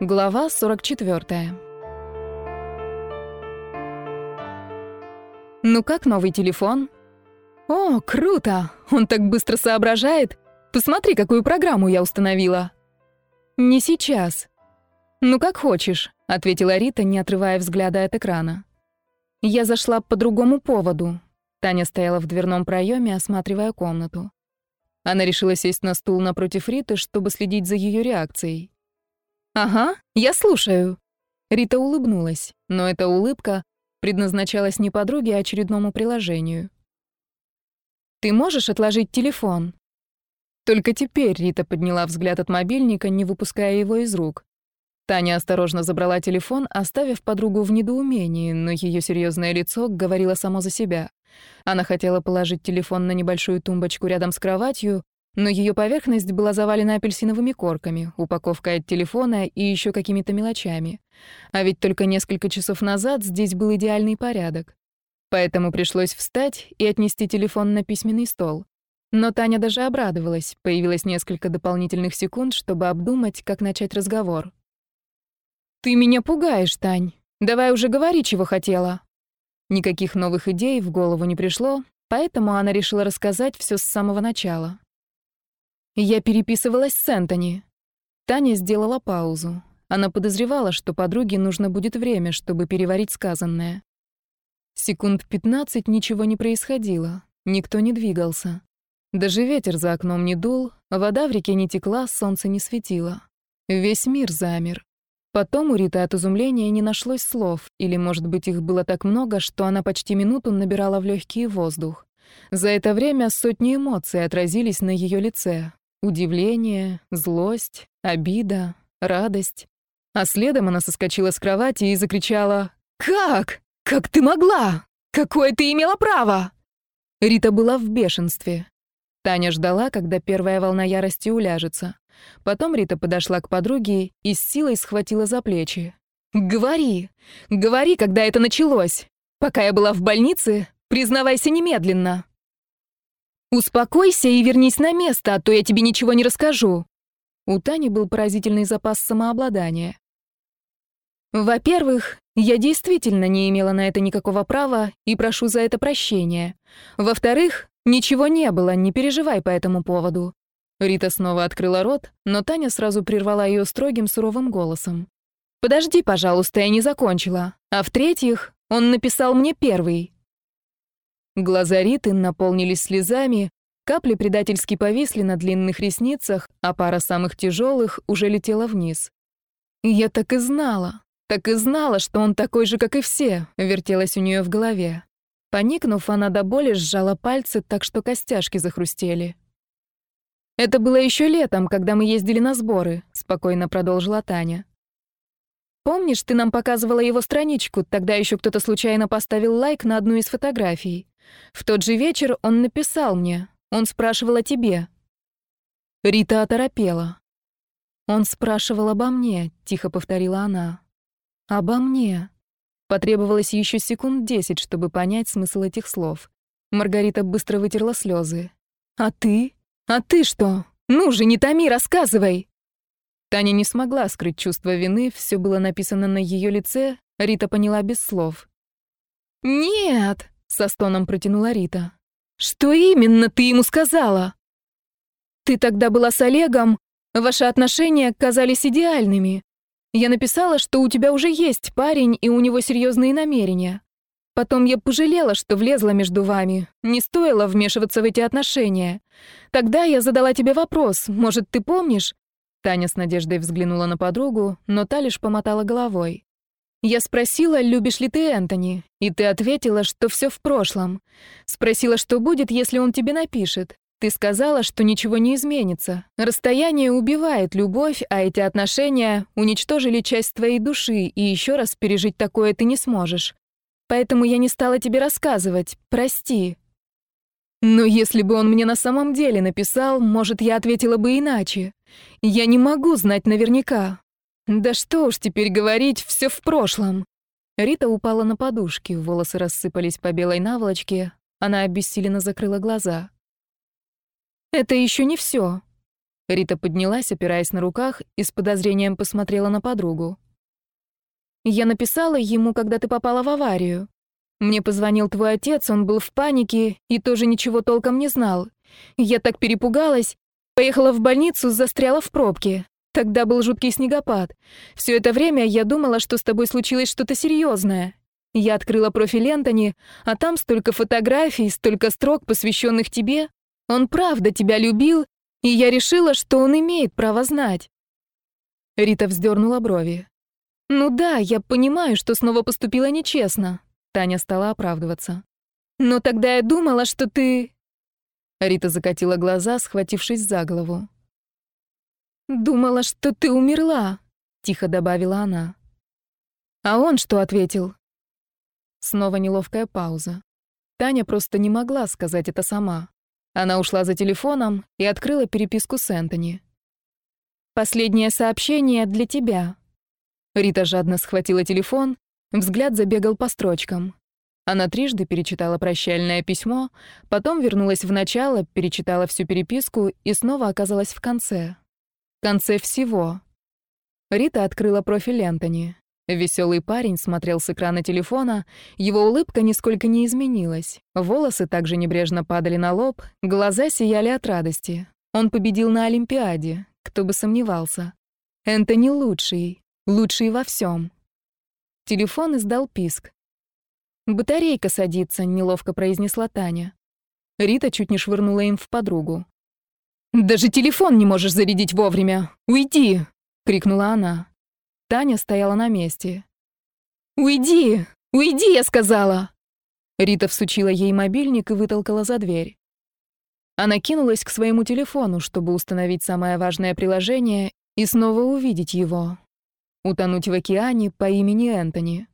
Глава 44. «Ну как новый телефон?» «О, круто! Он так быстро соображает! Посмотри, какую программу я установила!» «Не сейчас». «Ну как хочешь», — ответила Рита, не отрывая взгляда от экрана. «Я зашла по другому поводу». Таня стояла в дверном проеме, осматривая комнату. Она решила сесть на стул напротив Риты, чтобы следить за ее реакцией. «Ага, я слушаю». Рита улыбнулась, но эта улыбка предназначалась не подруге, а очередному приложению. «Ты можешь отложить телефон?» Только теперь Рита подняла взгляд от мобильника, не выпуская его из рук. Таня осторожно забрала телефон, оставив подругу в недоумении, но ее серьезное лицо говорило само за себя. Она хотела положить телефон на небольшую тумбочку рядом с кроватью, но ее поверхность была завалена апельсиновыми корками, упаковкой от телефона и еще какими-то мелочами. А ведь только несколько часов назад здесь был идеальный порядок. Поэтому пришлось встать и отнести телефон на письменный стол. Но Таня даже обрадовалась, появилось несколько дополнительных секунд, чтобы обдумать, как начать разговор. «Ты меня пугаешь, Тань. Давай уже говори, чего хотела». Никаких новых идей в голову не пришло, поэтому она решила рассказать все с самого начала. Я переписывалась с Энтони. Таня сделала паузу. Она подозревала, что подруге нужно будет время, чтобы переварить сказанное. Секунд пятнадцать ничего не происходило, никто не двигался. Даже ветер за окном не дул, вода в реке не текла, солнце не светило. Весь мир замер. Потом у Риты от изумления не нашлось слов, или, может быть, их было так много, что она почти минуту набирала в легкий воздух. За это время сотни эмоций отразились на ее лице. Удивление, злость, обида, радость. А следом она соскочила с кровати и закричала «Как? Как ты могла? Какое ты имела право?» Рита была в бешенстве. Таня ждала, когда первая волна ярости уляжется. Потом Рита подошла к подруге и с силой схватила за плечи. «Говори! Говори, когда это началось! Пока я была в больнице, признавайся немедленно!» «Успокойся и вернись на место, а то я тебе ничего не расскажу!» У Тани был поразительный запас самообладания. «Во-первых, я действительно не имела на это никакого права и прошу за это прощения. Во-вторых, ничего не было, не переживай по этому поводу. Рита снова открыла рот, но Таня сразу прервала ее строгим, суровым голосом. «Подожди, пожалуйста, я не закончила. А в-третьих, он написал мне первый». Глаза Риты наполнились слезами, капли предательски повисли на длинных ресницах, а пара самых тяжелых уже летела вниз. «Я так и знала, так и знала, что он такой же, как и все», — вертелась у нее в голове. Поникнув, она до боли сжала пальцы, так что костяшки захрустели. «Это было еще летом, когда мы ездили на сборы», — спокойно продолжила Таня. «Помнишь, ты нам показывала его страничку, тогда еще кто-то случайно поставил лайк на одну из фотографий. В тот же вечер он написал мне, он спрашивал о тебе». Рита оторопела. «Он спрашивал обо мне», — тихо повторила она. «Обо мне». Потребовалось еще секунд десять, чтобы понять смысл этих слов. Маргарита быстро вытерла слезы. «А ты?» «А ты что? Ну же, не томи, рассказывай!» Таня не смогла скрыть чувство вины, все было написано на ее лице, Рита поняла без слов. «Нет!» — со стоном протянула Рита. «Что именно ты ему сказала?» «Ты тогда была с Олегом, ваши отношения казались идеальными. Я написала, что у тебя уже есть парень, и у него серьезные намерения. Потом я пожалела, что влезла между вами. Не стоило вмешиваться в эти отношения. Тогда я задала тебе вопрос, может, ты помнишь?» Таня с надеждой взглянула на подругу, но та лишь помотала головой. «Я спросила, любишь ли ты Энтони, и ты ответила, что все в прошлом. Спросила, что будет, если он тебе напишет. Ты сказала, что ничего не изменится. Расстояние убивает любовь, а эти отношения уничтожили часть твоей души, и еще раз пережить такое ты не сможешь. Поэтому я не стала тебе рассказывать. Прости. Но если бы он мне на самом деле написал, может, я ответила бы иначе. Я не могу знать наверняка. Да что уж теперь говорить, все в прошлом. Рита упала на подушки, волосы рассыпались по белой наволочке, она обессиленно закрыла глаза. Это еще не все. Рита поднялась, опираясь на руках, и с подозрением посмотрела на подругу. «Я написала ему, когда ты попала в аварию. Мне позвонил твой отец, он был в панике и тоже ничего толком не знал. Я так перепугалась, поехала в больницу, застряла в пробке. Тогда был жуткий снегопад. Все это время я думала, что с тобой случилось что-то серьезное. Я открыла профиль Энтони, а там столько фотографий, столько строк, посвященных тебе. Он правда тебя любил и я решила, что он имеет право знать. Рита вздернула брови. «Ну да, я понимаю, что снова поступила нечестно», — Таня стала оправдываться. «Но тогда я думала, что ты...» Рита закатила глаза, схватившись за голову. «Думала, что ты умерла», — тихо добавила она. «А он что ответил?» Снова неловкая пауза. Таня просто не могла сказать это сама. Она ушла за телефоном и открыла переписку с Энтони. «Последнее сообщение для тебя». Рита жадно схватила телефон, взгляд забегал по строчкам. Она трижды перечитала прощальное письмо, потом вернулась в начало, перечитала всю переписку и снова оказалась в конце. Конце всего. Рита открыла профиль Энтони. Веселый парень смотрел с экрана телефона, его улыбка нисколько не изменилась. Волосы также небрежно падали на лоб, глаза сияли от радости. Он победил на Олимпиаде, кто бы сомневался. Энтони лучший, лучший во всем. Телефон издал писк. «Батарейка садится», — неловко произнесла Таня. Рита чуть не швырнула им в подругу. «Даже телефон не можешь зарядить вовремя! Уйди!» — крикнула она. Таня стояла на месте. «Уйди! Уйди!» — я сказала. Рита всучила ей мобильник и вытолкала за дверь. Она кинулась к своему телефону, чтобы установить самое важное приложение и снова увидеть его. Утонуть в океане по имени Энтони.